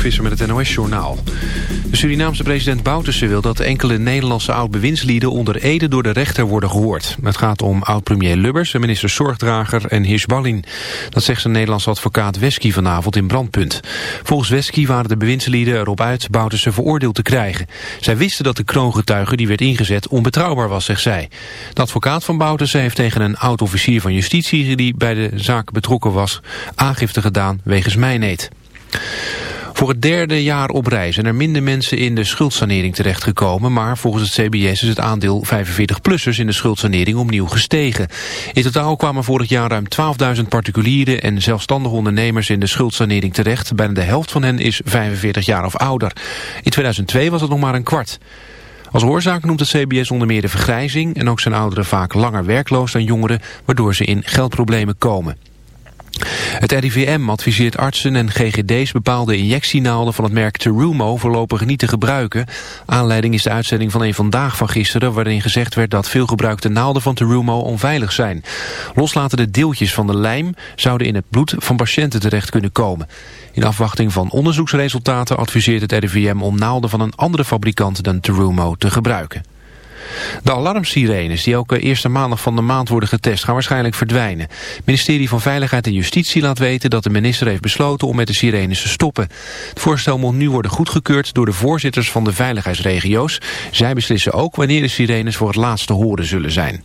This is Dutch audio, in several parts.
Visser met het NOS-journaal. De Surinaamse president Bouterse wil dat enkele Nederlandse oud-bewindslieden onder Ede door de rechter worden gehoord. Het gaat om oud-premier Lubbers, minister Zorgdrager en Hirschballin. Dat zegt zijn Nederlandse advocaat Wesky vanavond in Brandpunt. Volgens Wesky waren de bewindslieden erop uit Bouterse veroordeeld te krijgen. Zij wisten dat de kroongetuige die werd ingezet onbetrouwbaar was, zegt zij. De advocaat van Bouterse heeft tegen een oud-officier van justitie die bij de zaak betrokken was aangifte gedaan wegens mijneet. Voor het derde jaar op rij zijn er minder mensen in de schuldsanering terechtgekomen, maar volgens het CBS is het aandeel 45-plussers in de schuldsanering opnieuw gestegen. In totaal kwamen vorig jaar ruim 12.000 particulieren en zelfstandige ondernemers in de schuldsanering terecht. Bijna de helft van hen is 45 jaar of ouder. In 2002 was het nog maar een kwart. Als oorzaak noemt het CBS onder meer de vergrijzing en ook zijn ouderen vaak langer werkloos dan jongeren, waardoor ze in geldproblemen komen. Het RIVM adviseert artsen en GGD's bepaalde injectienaalden van het merk Terumo voorlopig niet te gebruiken. Aanleiding is de uitzending van een Vandaag van gisteren waarin gezegd werd dat veel gebruikte naalden van Terumo onveilig zijn. Loslatende deeltjes van de lijm zouden in het bloed van patiënten terecht kunnen komen. In afwachting van onderzoeksresultaten adviseert het RIVM om naalden van een andere fabrikant dan Terumo te gebruiken. De alarmsirenes die elke eerste maandag van de maand worden getest gaan waarschijnlijk verdwijnen. Het ministerie van Veiligheid en Justitie laat weten dat de minister heeft besloten om met de sirenes te stoppen. Het voorstel moet nu worden goedgekeurd door de voorzitters van de veiligheidsregio's. Zij beslissen ook wanneer de sirenes voor het laatst te horen zullen zijn.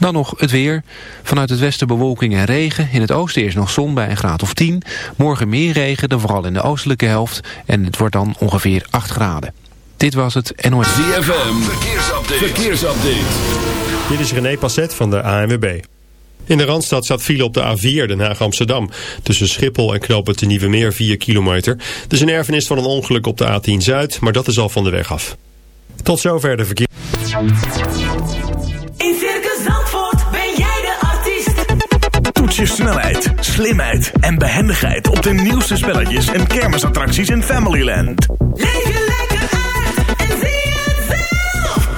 Dan nog het weer. Vanuit het westen bewolking en regen. In het oosten is nog zon bij een graad of 10. Morgen meer regen dan vooral in de oostelijke helft. En het wordt dan ongeveer 8 graden. Dit was het NOS. ZFM, verkeersupdate. verkeersupdate. Dit is René Passet van de ANWB. In de Randstad staat file op de A4 Den Haag-Amsterdam. Tussen Schiphol en Knopen te Nieuwe Meer 4 kilometer. Het is een erfenis van een ongeluk op de A10 Zuid, maar dat is al van de weg af. Tot zover de verkeer. In Circus Zandvoort ben jij de artiest. Toets je snelheid, slimheid en behendigheid op de nieuwste spelletjes en kermisattracties in Familyland. Leef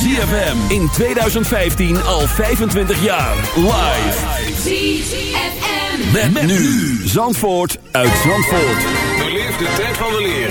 ZFM in 2015 al 25 jaar. Live. ZFM. Met, nu. Zandvoort uit Zandvoort. Beleef de tijd van de leer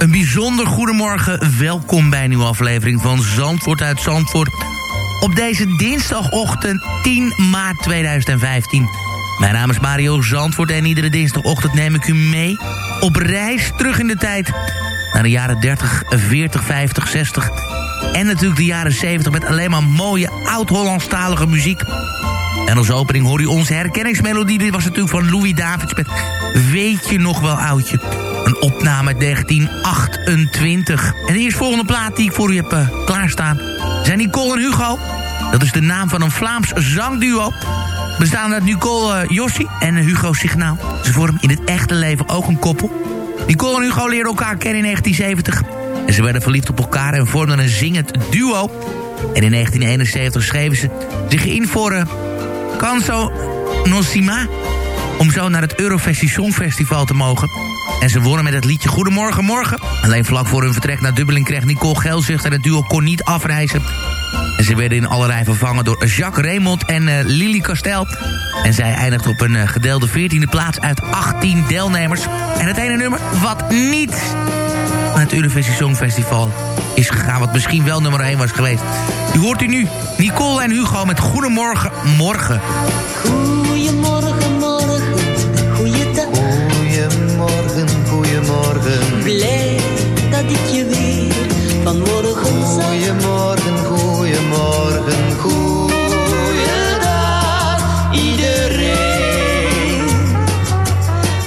Een bijzonder goedemorgen. Welkom bij een nieuwe aflevering van Zandvoort uit Zandvoort. Op deze dinsdagochtend 10 maart 2015. Mijn naam is Mario Zandvoort en iedere dinsdagochtend neem ik u mee... op reis terug in de tijd naar de jaren 30, 40, 50, 60... en natuurlijk de jaren 70 met alleen maar mooie oud-Hollandstalige muziek... En als opening hoor je onze herkenningsmelodie. Dit was natuurlijk van Louis Davids met Weet je nog wel oudje. Een opname uit 1928. En de eerstvolgende plaat die ik voor u heb eh, klaarstaan... zijn Nicole en Hugo. Dat is de naam van een Vlaams zangduo. Bestaande uit Nicole eh, Jossi en Hugo Signaal. Ze vormen in het echte leven ook een koppel. Nicole en Hugo leerden elkaar kennen in 1970. En ze werden verliefd op elkaar en vormden een zingend duo. En in 1971 schreven ze zich in voor... eh, Canso Nosima. Om zo naar het Eurovisie Songfestival te mogen. En ze wonnen met het liedje Goedemorgen Morgen. Alleen vlak voor hun vertrek naar Dublin kreeg Nicole geelzucht... en het duo kon niet afreizen. En ze werden in allerlei vervangen door Jacques Raymond en eh, Lily Castel. En zij eindigt op een eh, gedeelde 14e plaats uit 18 deelnemers. En het ene nummer wat niet naar het Eurovisie Songfestival is gegaan... wat misschien wel nummer 1 was geweest. U hoort u nu Nicole en Hugo met Goedemorgen Morgen. Goedemorgen, Blij dat ik je weer vanmorgen zag. Goedemorgen, goedemorgen, goeiedag iedereen.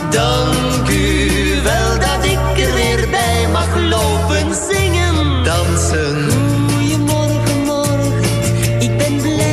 Dank u wel dat ik er weer bij mag lopen zingen, dansen. Goedemorgen, morgen, ik ben blij.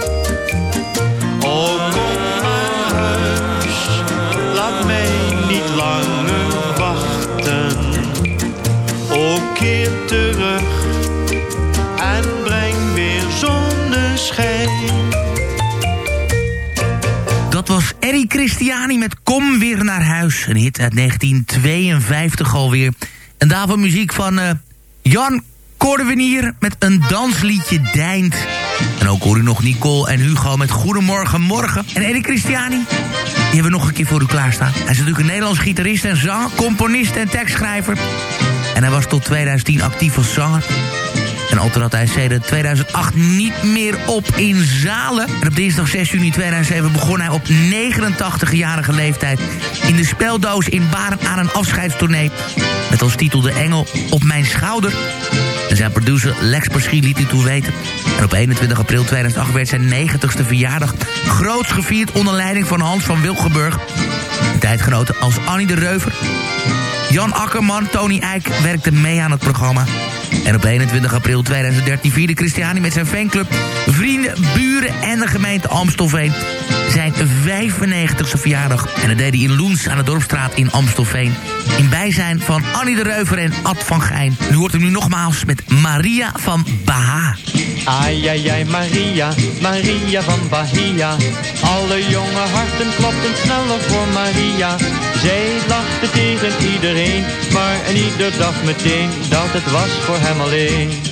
Huis. Een hit uit 1952 alweer. En daarvoor muziek van eh, Jan Cordewenier met een dansliedje Deint. En ook hoor u nog Nicole en Hugo met Goedemorgen Morgen. En Eddie Christiani, die hebben we nog een keer voor u klaarstaan. Hij is natuurlijk een Nederlands gitarist en zanger, componist en tekstschrijver. En hij was tot 2010 actief als zanger. En al trad hij sedert 2008 niet meer op in zalen. En op dinsdag 6 juni 2007 begon hij op 89-jarige leeftijd... in de speldoos in Baren aan een afscheidstournee. Met als titel De Engel op mijn schouder. En zijn producer Lex Paschi liet dit toe weten. En op 21 april 2008 werd zijn 90ste verjaardag... groots gevierd onder leiding van Hans van Wilgenburg. Tijdgenoten als Annie de Reuver... Jan Akkerman, Tony Eijk werkten mee aan het programma. En op 21 april 2013 vierde Christiani met zijn fanclub... vrienden, buren en de gemeente Amstelveen... zijn 95ste verjaardag. En dat deed hij in Loens aan de Dorpstraat in Amstelveen. In bijzijn van Annie de Reuver en Ad van Gijn. Nu hoort hem nu nogmaals met Maria van Baha. Ai, ai, ai, Maria, Maria van Bahia. Alle jonge harten klopten sneller voor Maria. Zij lachte tegen iedereen, maar en ieder dacht meteen dat het was voor hem alleen.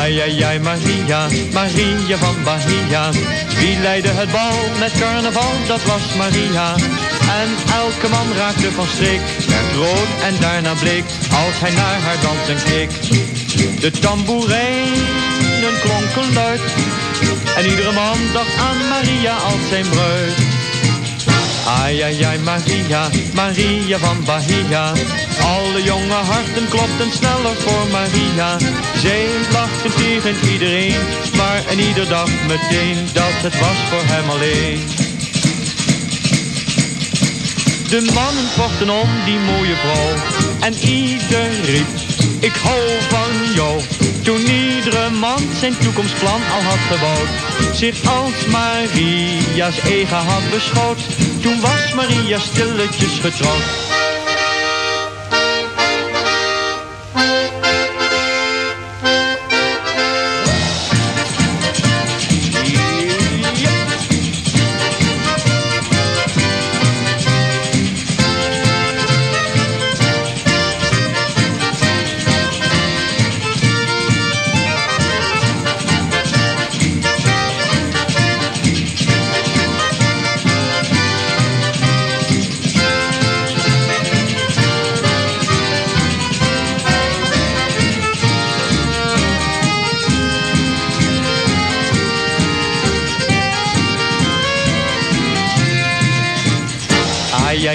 Ai, ai, Maria, Maria van Bahia. Wie leidde het bal met carnaval, dat was Maria. En elke man raakte van streek, werd rood en daarna bleek, als hij naar haar dansen keek. De tamboerijnen klonken luid, en iedere man dacht aan Maria als zijn bruid. Ai, ai, Maria, Maria van Bahia. Alle jonge harten klopten sneller voor Maria. Zij lachte tegen iedereen, maar en ieder dacht meteen dat het was voor hem alleen. De mannen vochten om die mooie vrouw en ieder riep, ik hou van jou. Toen iedere man zijn toekomstplan al had gebouwd, zich als Maria's eigen had beschouwd. Toen was Maria stilletjes getrouwd.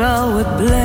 draw a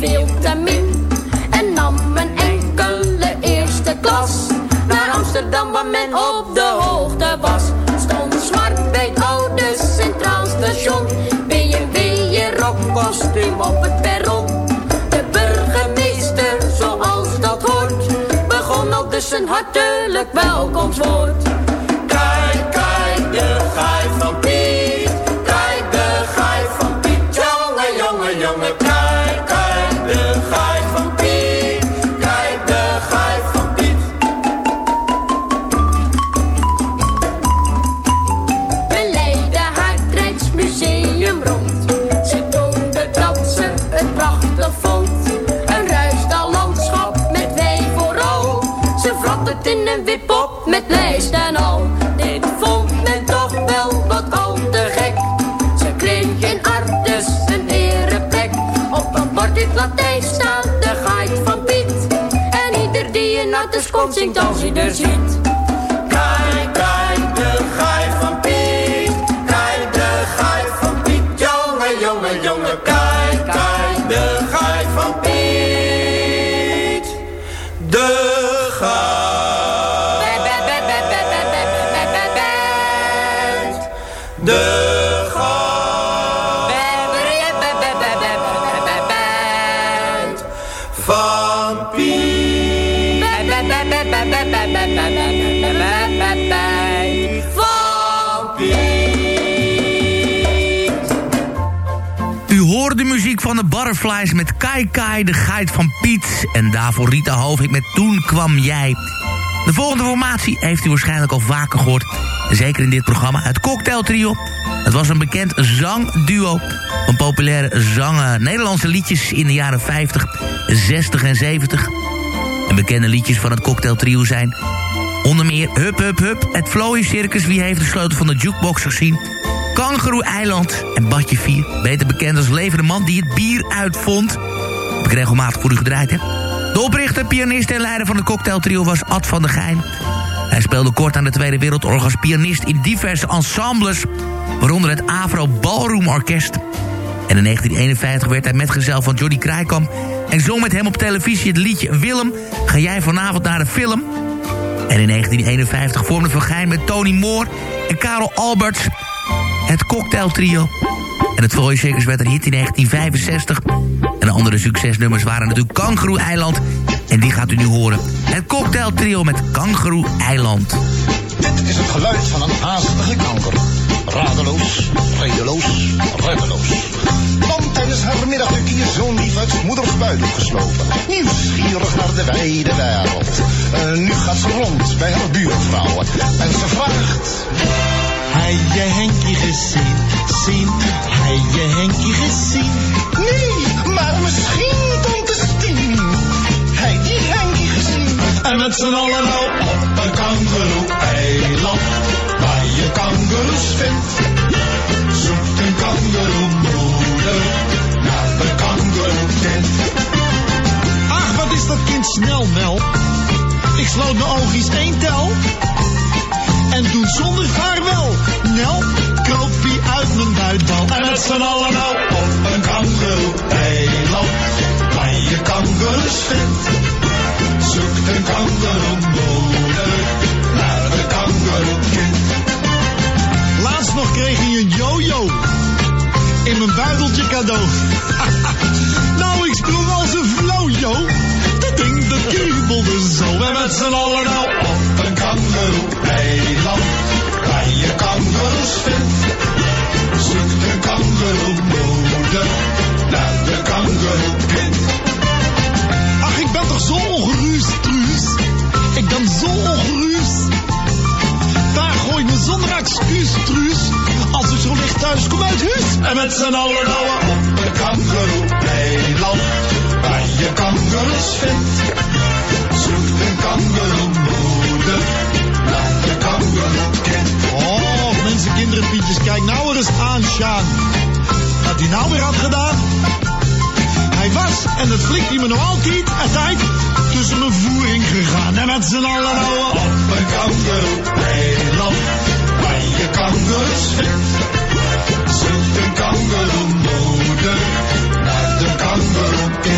mijn vitamine en nam een enkele eerste klas. Naar Amsterdam waar men op de hoogte was. Stond zwart bij het oude Centraal Station. BMW je rockkostuum op het perron. De burgemeester, zoals dat hoort, begon al dus een hartelijk welkomstwoord. Latijn staat de geit van Piet. En ieder die een artist komt zingt als hij er ziet. Butterflies met Kai Kai, de geit van Piet. En daarvoor Rita Hovink met Toen kwam jij. De volgende formatie heeft u waarschijnlijk al vaker gehoord. Zeker in dit programma, het Cocktail Trio. Het was een bekend zangduo van populaire zangen, Nederlandse liedjes in de jaren 50, 60 en 70. En bekende liedjes van het Cocktail Trio zijn onder meer Hup Hup Hup, het Flowy Circus, wie heeft de sleutel van de jukebox gezien... Kangaroo Eiland en Badje 4, beter bekend als levende man die het bier uitvond. Heb ik regelmatig voor u gedraaid, hè? De oprichter, pianist en leider van het cocktailtrio was Ad van der Geijn. Hij speelde kort aan de Tweede Wereldoorlog als pianist in diverse ensembles... waaronder het Avro Ballroom Orkest. En in 1951 werd hij metgezel van Johnny Krijkamp... en zong met hem op televisie het liedje Willem, ga jij vanavond naar de film... En in 1951 vormde Van Gijn met Tony Moore en Karel Alberts het cocktailtrio. En het Circus werd een hit in 1965. En de andere succesnummers waren natuurlijk Kangaroo Eiland. En die gaat u nu horen. Het cocktailtrio met Kangaroo Eiland. Dit is het geluid van een haastige kanker. Radeloos, redeloos, reddeloos. Want tijdens haar middagduk hier zo'n lief uit moeders buik geslopen. Nieuwsgierig naar de wijde wereld. Eh, nu gaat ze rond bij haar buurvrouwen. En ze vraagt... Hij je Henkie gezien, zien, hij je Henkie gezien. Nee, maar misschien tante Stien. Hij die Henkie gezien. En met z'n allen nou op een kangeroe-eiland, waar je kangeroes vindt. Zoekt een kangeroemoeder naar de kangeroekind. Ach, wat is dat kind snel, Mel. Ik sloot mijn oogjes één tel. En toen zonder vaarwel, Nel, kroop hij uit mijn buitbal. En met z'n allen nou op een kangeroe-eiland, waar je kangeroes vindt. Zoekt een kangeroemoeder naar de kangeroekind. Laatst nog kreeg hij een yo-yo in mijn buideltje cadeau. nou, ik sprong als een flojo. Dat ding dat kriebelde zo. En met z'n allen kom uit huis. En met z'n allen nou op een kangeroe-eiland. Waar je kangeroes vindt. Zoekt een kangeroemoeder naar de kangeroekind. Oh, mensen, kinderen, Pietjes, kijk nou eens aan, Sjaan. Wat hij nou weer had gedaan. Hij was, en dat flikt hij me nog altijd, tijd tussen mijn voering gegaan. En met z'n allen nou op een kangeroe-eiland, waar je kangeroes vindt. Zoekt een kangeroemoeder naar de kangeroekind.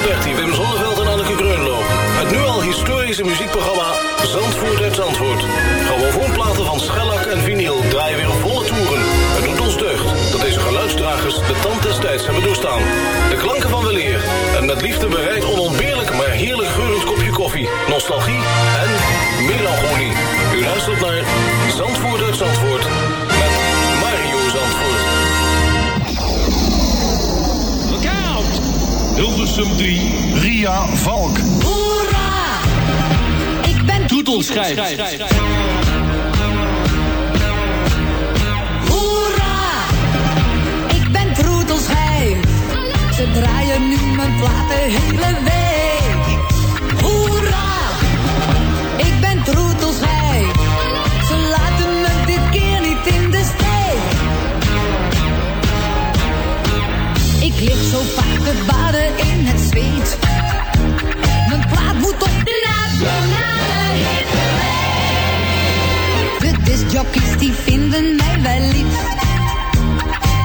Historische muziekprogramma Zandvoort uit Zandvoort. platen van schellak en vinyl draaien weer volle toeren. Het doet ons deugd dat deze geluidsdragers de tand des tijds hebben doorstaan. De klanken van weleer en met liefde bereid onontbeerlijk maar heerlijk geurend kopje koffie, nostalgie en melancholie. U luistert naar Zandvoort uit Zandvoort met Mario Zandvoort. Look out! Hilversum 3, Ria Valk. Ben Toetelschijf. Hoera! Ik ben troetelschijf. Ze draaien nu mijn plaat de hele week. Hoera! Ik ben troetelschijf. Ze laten me dit keer niet in de steek. Ik lig zo vaak te baden in het zweet. Mijn plaat moet op de nationale discjockeys die vinden mij wel lief.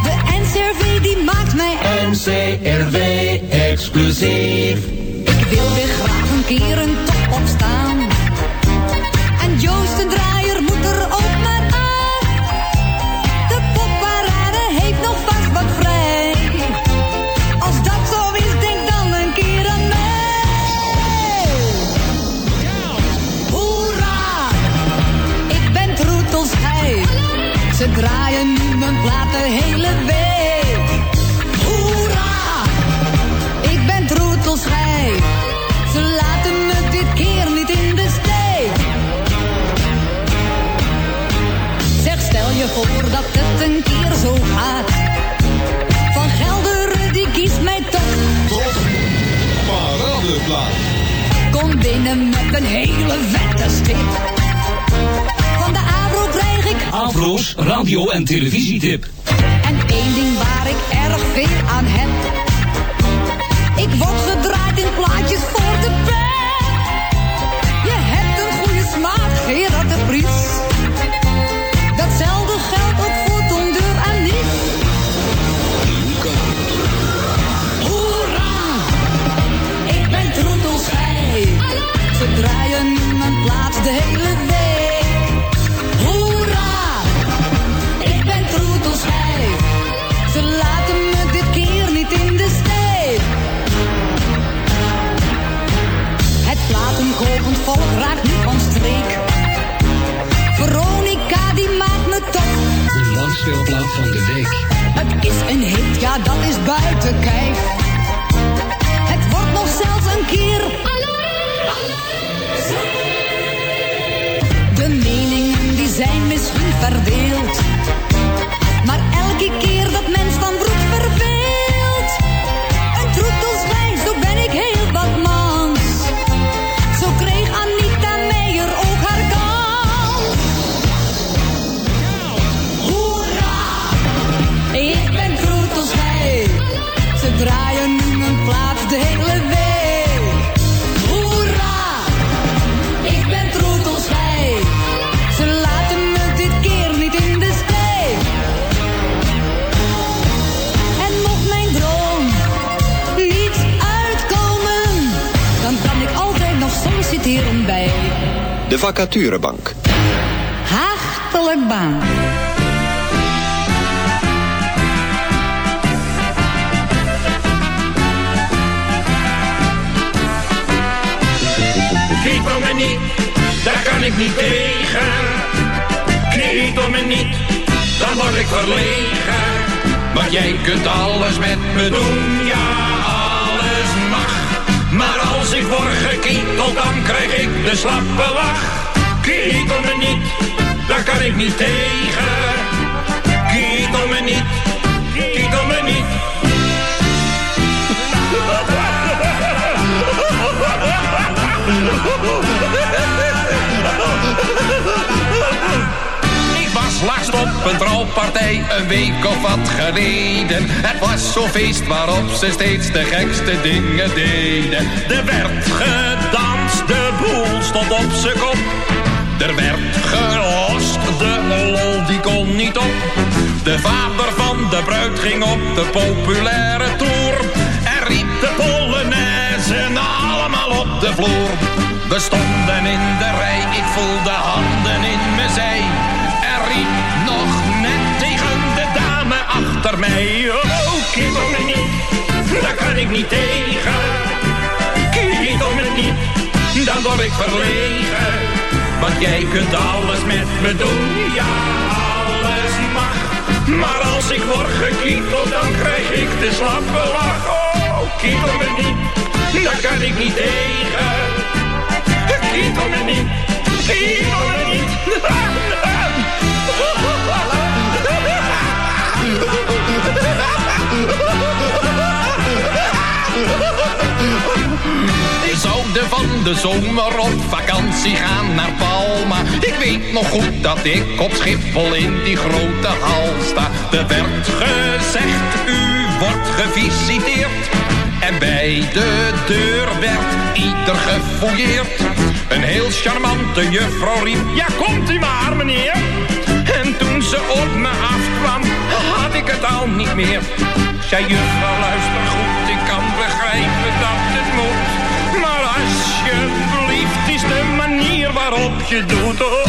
De NCRV die maakt mij NCRV exclusief. Ik wil weer graag een keer een top opstaan. Met een hele vette stip. Van de Avro krijg ik Afro's radio- en televisietip. En één ding waar ik erg veel aan heb. Van de week. Het is een hit, ja dat is buiten kijf. Het wordt nog zelfs een keer. De meningen die zijn misschien verdeeld. De vacaturebank. Hartelijk Baan. Om me niet, daar kan ik niet tegen. Kniet om me niet, dan word ik verlegen. Want jij kunt alles met me doen, ja, ik word gekieteld, dan krijg ik de slappe lach. Kniet om me niet, daar kan ik niet tegen. Kiet om me niet, kiet om me niet. Laatst op een trouwpartij een week of wat geleden. Het was zo'n feest waarop ze steeds de gekste dingen deden. Er werd gedanst, de boel stond op zijn kop. Er werd gelost, de lol die kon niet op. De vader van de bruid ging op de populaire tour. En riep de Polonaise allemaal op de vloer. We stonden in de rij, ik voelde handen in mijn zij. Nog net tegen de dame achter mij. Oh, om me niet, daar kan ik niet tegen. Kiet om me niet, dan word ik verlegen. Want jij kunt alles met me doen, ja, alles mag. Maar als ik word gekieteld, dan krijg ik de slappe lach. Oh, kietel me niet, daar kan ik niet tegen. De zomer op vakantie gaan naar Palma. Ik weet nog goed dat ik op Schiphol in die grote hal sta. Er werd gezegd, u wordt gevisiteerd. En bij de deur werd ieder gefouilleerd. Een heel charmante juffrouw riep, ja komt u maar meneer. En toen ze op me afkwam, had ik het al niet meer. Zei juffrouw, luister goed, ik kan begrijpen dat waarop je doet. Oh,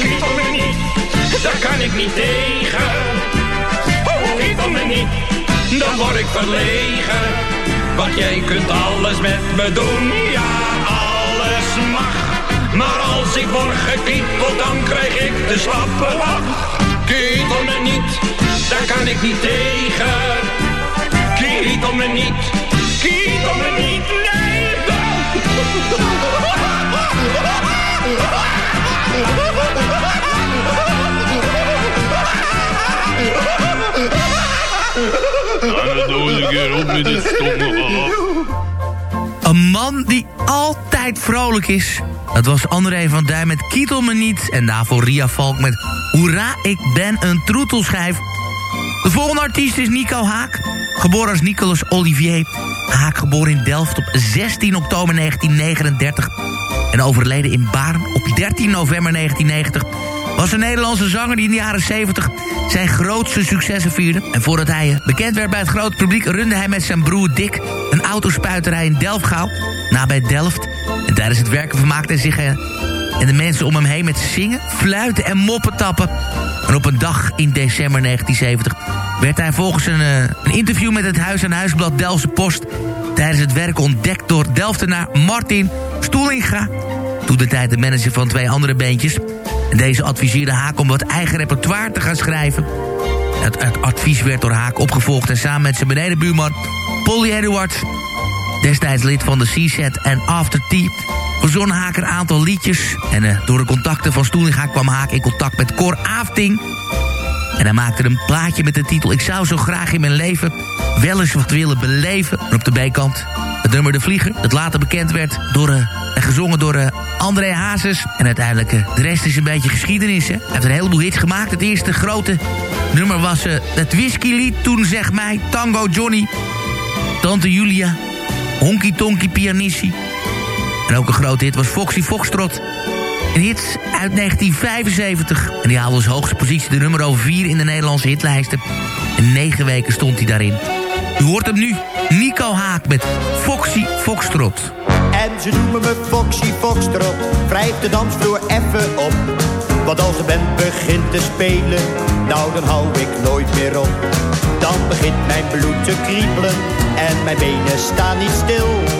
kietel me niet, daar kan ik niet tegen. Oh, kietel me niet, dan word ik verlegen. Want jij kunt alles met me doen, ja, alles mag. Maar als ik word gekieteld, dan krijg ik de slappe lach. Kietel me niet, daar kan ik niet tegen. Kietel me niet, kietel me niet, nee. Stomme Een man die altijd vrolijk is. Dat was André van Duin met Kietel me niet. En daarvoor Ria Valk met Hoera, ik ben een troetelschijf. De volgende artiest is Nico Haak. Geboren als Nicolas Olivier. Haak geboren in Delft op 16 oktober 1939. En overleden in Baarn op 13 november 1990 was een Nederlandse zanger die in de jaren 70 zijn grootste successen vierde. En voordat hij eh, bekend werd bij het grote publiek... runde hij met zijn broer Dick een autospuiterij in Delfgauw, nabij Delft. En tijdens het werken vermaakte hij zich eh, en de mensen om hem heen met zingen, fluiten en moppen tappen. En op een dag in december 1970 werd hij volgens een, eh, een interview met het Huis aan Huisblad Delftse Post... tijdens het werk ontdekt door Delftenaar Martin Stoelinga... toen de tijd de manager van twee andere beentjes... En deze adviseerde Haak om wat eigen repertoire te gaan schrijven. Het, het advies werd door Haak opgevolgd en samen met zijn benedenbuurman Polly Edwards... destijds lid van de C-Set en After Tea... verzon Haak een aantal liedjes. En eh, door de contacten van Stoelinga kwam Haak in contact met Cor Afting... En hij maakte een plaatje met de titel... Ik zou zo graag in mijn leven wel eens wat willen beleven. En op de B-kant het nummer De Vlieger... dat later bekend werd door, eh, en gezongen door eh, André Hazes. En uiteindelijk, eh, de rest is een beetje geschiedenis. Hij heeft een heleboel hits gemaakt. Het eerste grote nummer was het whiskylied. Toen zeg mij Tango Johnny. Tante Julia. Honky Tonky Pianissi. En ook een grote hit was Foxy Foxtrot. Een hit uit 1975. En die haalde als hoogste positie de nummer 4 in de Nederlandse hitlijsten. En negen weken stond hij daarin. U hoort hem nu. Nico Haak met Foxy Foxtrot. En ze noemen me Foxy Foxtrot. Wrijf de dansvloer even op. Want als de band begint te spelen, nou dan hou ik nooit meer op. Dan begint mijn bloed te kriebelen en mijn benen staan niet stil.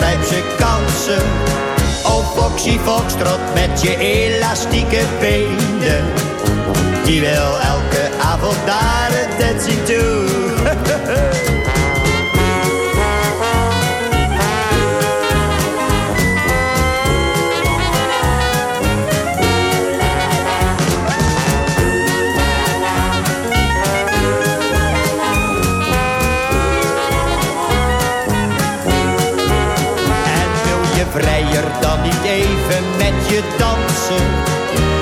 Grijpt zijn kansen. Oh Foxy Foxtrot met je elastieke benen. Die wil elke avond naar het dancing toe. je dansen?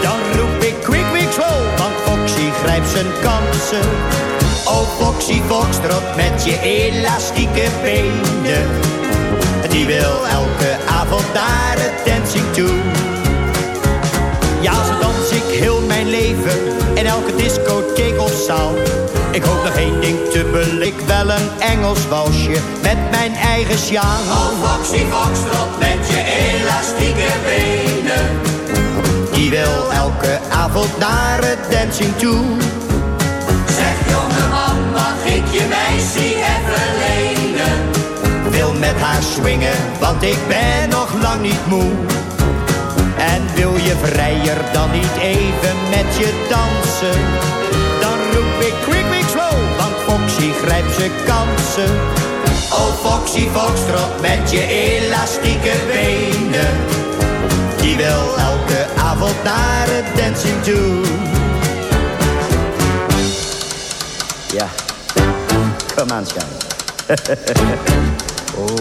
Dan roep ik quick, quick, slow, want Foxy grijpt zijn kansen. Oh Foxy Foxtrot met je elastieke benen. Die wil elke avond naar het dancing toe. Ja, zo dans ik heel mijn leven in elke discotheek of zaal. Ik hoop nog één ding te belik, wel een Engels walsje met mijn eigen sjaal. Oh, Foxy Foxtrot met je elastieke benen. Die wil elke avond naar het dancing toe. Zeg jongeman, mag ik je meisje even lenen? Wil met haar swingen, want ik ben nog lang niet moe. En wil je vrijer dan niet even met je dansen? Grijpt zijn kansen. Oh Foxy Foxtrot met je elastieke benen. Die wil elke avond naar het dancing toe. Ja, kom aan, schat. oh.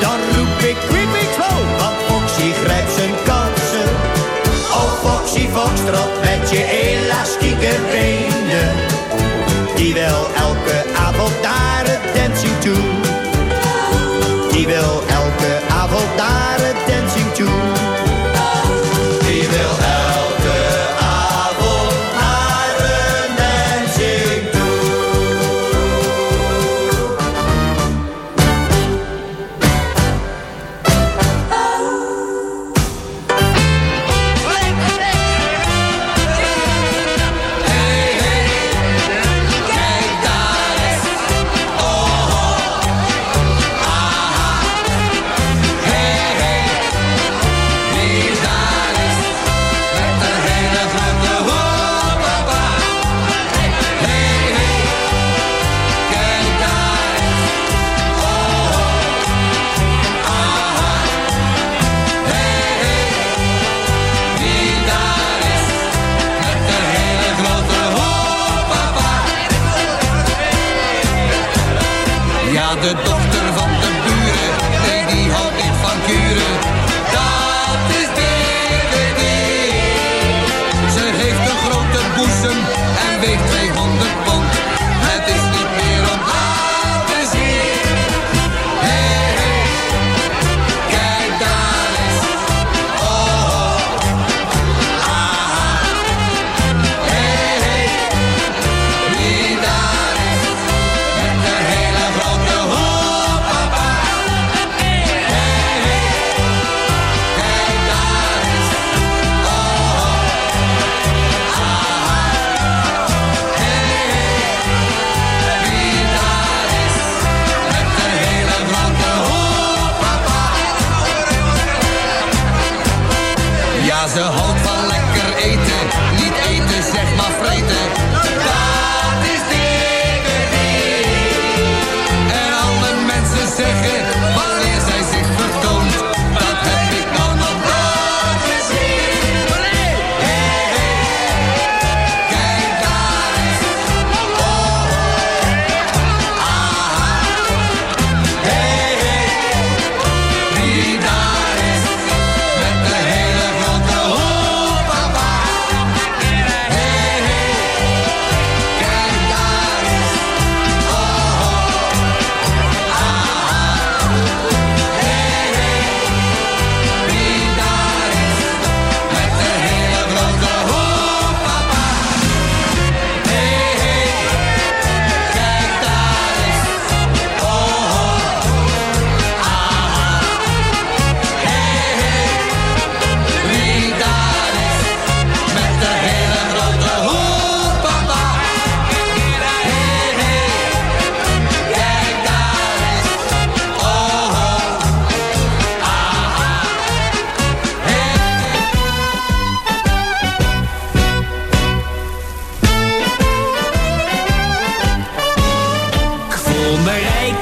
Dan roep ik quick, quick, slow, want Foxy grijpt zijn kansen. Oh Foxy Foxtrot met je elastieke benen. Die wil elke avond naar het dancing toe. Die wil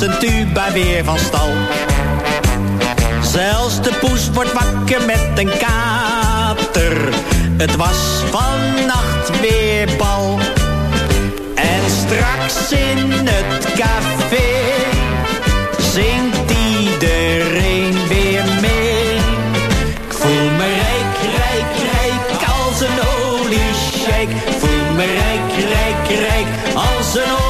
zijn tuba weer van stal. Zelfs de poes wordt wakker met een kater. Het was vannacht weer bal. En straks in het café zingt iedereen weer mee. Ik voel me rijk, rijk, rijk als een oliesjeik. Ik voel me rijk, rijk, rijk als een.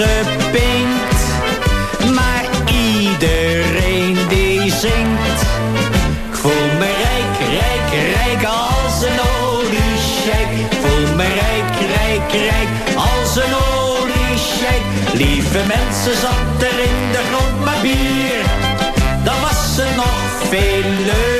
weggepinkt. Maar iedereen die zingt. Ik voel me rijk, rijk, rijk als een oliesjeik. Ik voel me rijk, rijk, rijk als een oliesjeik. Lieve mensen, zat er in de grond maar bier. Dan was het nog veel leuker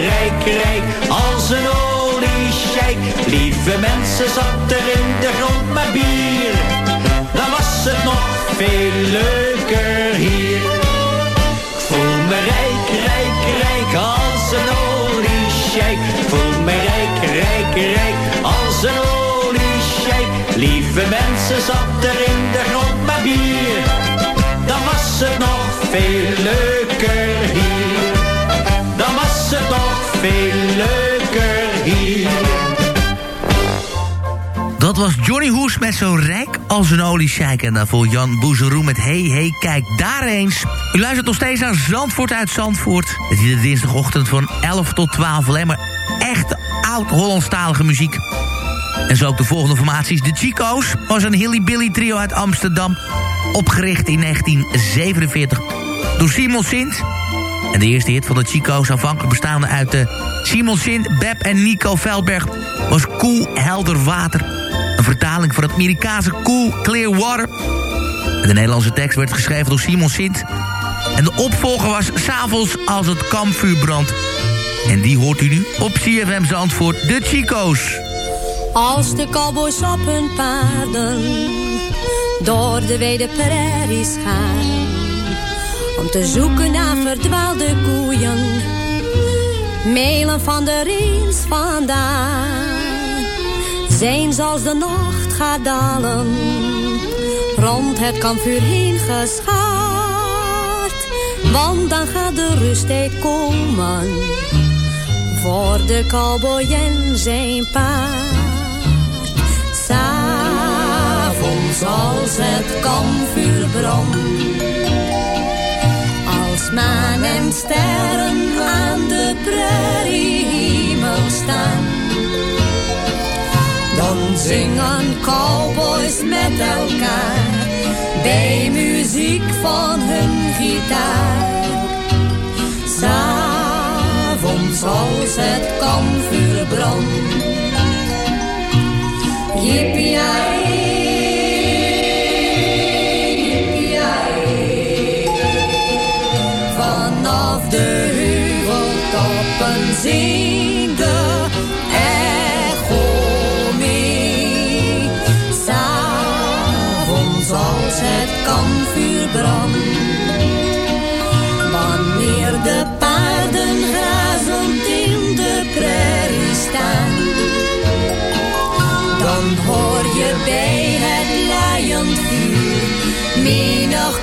Rijk, rijk, als een oliesjeik. Lieve mensen, zat er in de grond maar bier. Dan was het nog veel leuker hier. Ik Voel me rijk, rijk, rijk als een oliesjeik. Voel me rijk, rijk, rijk als een oliesjeik. Lieve mensen, zat er in de grond maar bier. Dan was het nog veel leuker veel leuker hier. Dat was Johnny Hoes met zo rijk als een oliesjeik. En daarvoor Jan Boezeroe met Hey Hey Kijk daar eens. U luistert nog steeds naar Zandvoort uit Zandvoort. Het is iedere dinsdagochtend van 11 tot 12 alleen maar echte oud-Hollandstalige muziek. En zo ook de volgende formaties. De Chico's was een hilly-billy trio uit Amsterdam. Opgericht in 1947 door Simon Sint. En de eerste hit van de Chico's, aanvankelijk bestaande uit de Simon Sint, Beb en Nico Veldberg... was Cool Helder Water. Een vertaling van het Amerikaanse Cool Clear Water. De Nederlandse tekst werd geschreven door Simon Sint. En de opvolger was S'avonds als het kampvuur brandt. En die hoort u nu op CFM Zandvoort, de Chico's. Als de cowboys op hun paarden door de wijde prairies gaan. Om te zoeken naar verdwaalde koeien, melen van de reens vandaan. Zijn ze als de nacht gaat dalen, rond het kampvuur heen geschaard. Want dan gaat de rusttijd komen, voor de cowboy en zijn paard. S'avonds als het kampvuur brandt. Maan en sterren aan de prairiehemel staan. Dan zingen cowboys met elkaar. Bij muziek van hun gitaar. S'avonds als het kampvuur brandt. Yippie de echo mee. S'avonds als het kampvuur brandt. Wanneer de paarden grazend in de prairie staan dan hoor je bij het laaiend vuur menig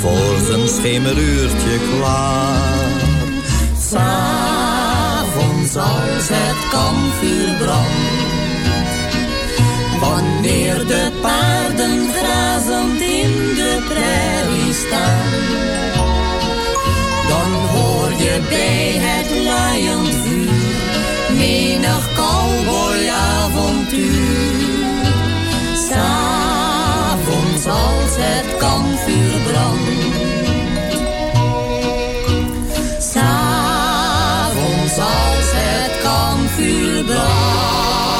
voor zijn schemeruurtje klaar. S'avonds als het kampvuur brandt Wanneer de paarden grazend in de prairie staan, dan hoor je bij het laaiend vuur menig cowboyavontuur. S'avonds als het kampvuur brandt, s'avonds als het kampvuur brandt.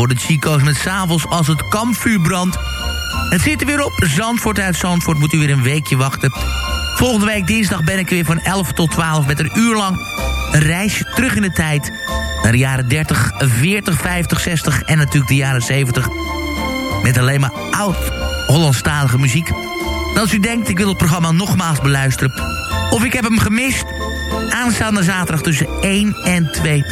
daarvoor de Chico's met S'avonds als het kampvuur brandt. Het zit er weer op. Zandvoort uit Zandvoort moet u weer een weekje wachten. Volgende week dinsdag ben ik weer van 11 tot 12 met een uur lang... een reisje terug in de tijd... naar de jaren 30, 40, 50, 60 en natuurlijk de jaren 70... met alleen maar oud-Hollandstalige muziek. En als u denkt, ik wil het programma nogmaals beluisteren... of ik heb hem gemist... aanstaande zaterdag tussen 1 en 2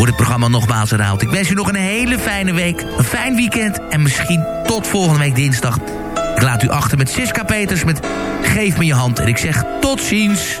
wordt het programma nogmaals herhaald. Ik wens u nog een hele fijne week, een fijn weekend... en misschien tot volgende week dinsdag. Ik laat u achter met Siska Peters met Geef me je hand. En ik zeg tot ziens.